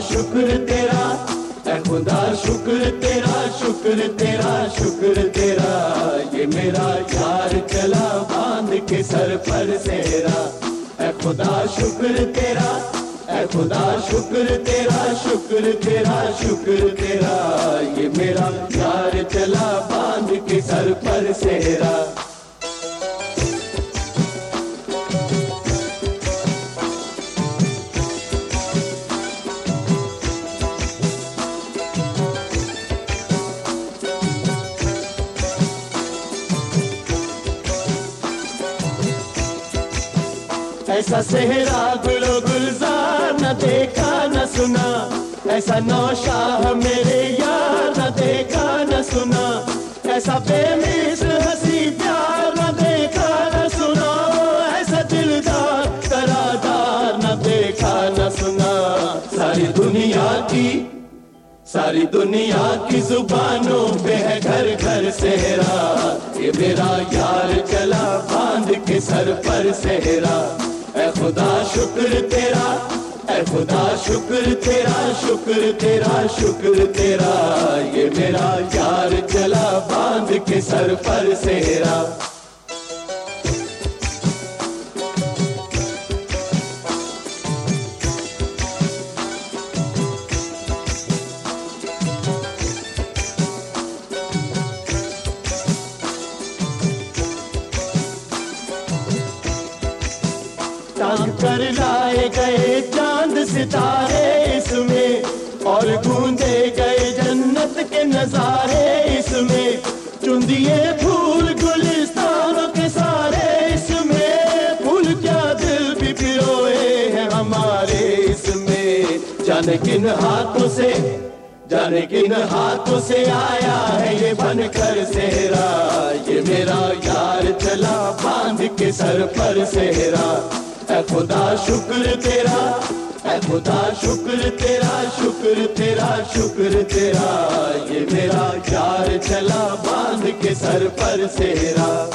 शुक्र तेरा, ऐ खुदा, शुक्र तेरा शुक्र तेरा शुक्र तेरा, ये मेरा यार चला बाँध के सर पर सेरा। ऐ खुदा, शुक्र तेरा, ऐ खुदा, शुक्र तेरा शुक्र तेरा शुक्र तेरा, ये मेरा यार चला बाँध के सर पर सेरा। ऐसा सेहरा गुलो गुलजार, न देखा, न सुना। ऐसा नौशाह मेरे यार, न देखा, न सुना। ऐसा बेमिस, हँसी, प्यार, न देखा, न सुना। ऐसा दिलदार करादार न देखा, न सुना। सारी दुनिया की, सारी दुनिया की जुबानों पे है घर घर सेहरा। ये मेरा यार चला बाँध के सर पर सेहरा। ऐ खुदा, शुक्र तेरा। ऐ खुदा, शुक्र तेरा शुक्र तेरा शुक्र तेरा। ये मेरा यार चला बाँध के सर पर सेहरा कर लाए गए चाँद सितारे इसमें, और गूंजे गए जन्नत के नजारे इसमें। चुन फूल गुलिस्तानों के सारे इसमें। फूल क्या दिल भी पिरोए हैं हमारे इसमें। जाने किन हाथों से जाने किन हाथों से आया है ये बनकर सेहरा। ये मेरा यार चला बाँध के सर पर सेहरा। ऐ खुदा, शुक्र तेरा। ऐ खुदा, शुक्र तेरा शुक्र तेरा शुक्र तेरा। ये मेरा प्यार चला बाँध के सर पर सेहरा।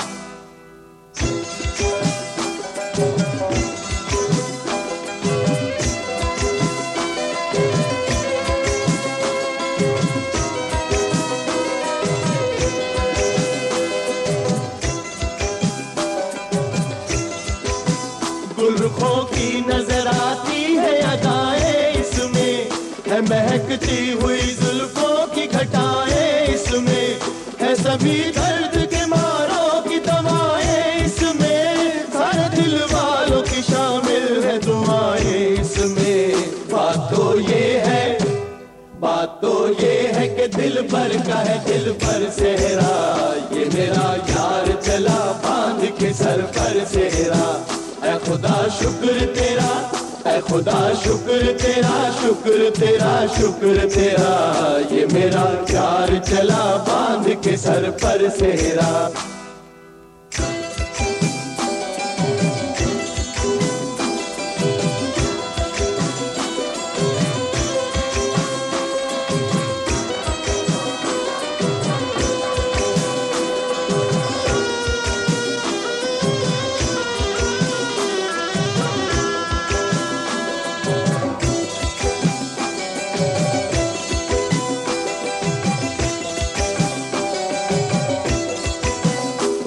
है महकती हुई जुल्फों की घटाएँ इसमें। है सभी दर्द के मारों की दवाएँ इसमें। हर दिल वालों की शामिल है दुआएँ इसमें। बात तो ये है, बात तो ये है कि दिल पर का है दिल पर सेहरा ये मेरा यार चला बाँध के सर पर सेहरा ऐ खुदा शुक्र तेरा ऐ खुदा, शुक्र तेरा शुक्र तेरा शुक्र तेरा। ये मेरा प्यार चला बाँध के सर पर सेहरा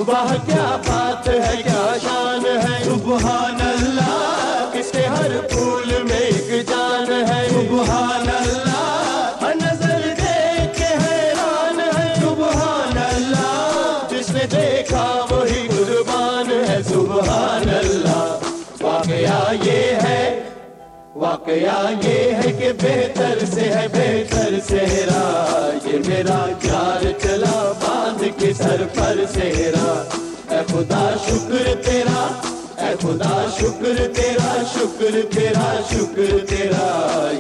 वाह क्या बात है, क्या शान है? सुबहान अल्लाह इसके हर फूल में एक जान है? सुबहान अल्लाह नज़र देख के हैरान है। सुबहान अल्लाह जिसने देखा वही कुर्बान है। सुबहान अल्लाह वाकया ये है, वाकया ये है कि बेहतर से है, बेहतर सेहरा ये मेरा यार चला बाँध के सर पर सेहरा ऐ खुदा, शुक्र तेरा। ऐ खुदा, शुक्र तेरा शुक्र तेरा शुक्र तेरा।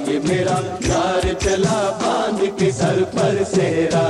ये मेरा यार चला बाँध के सर पर सेहरा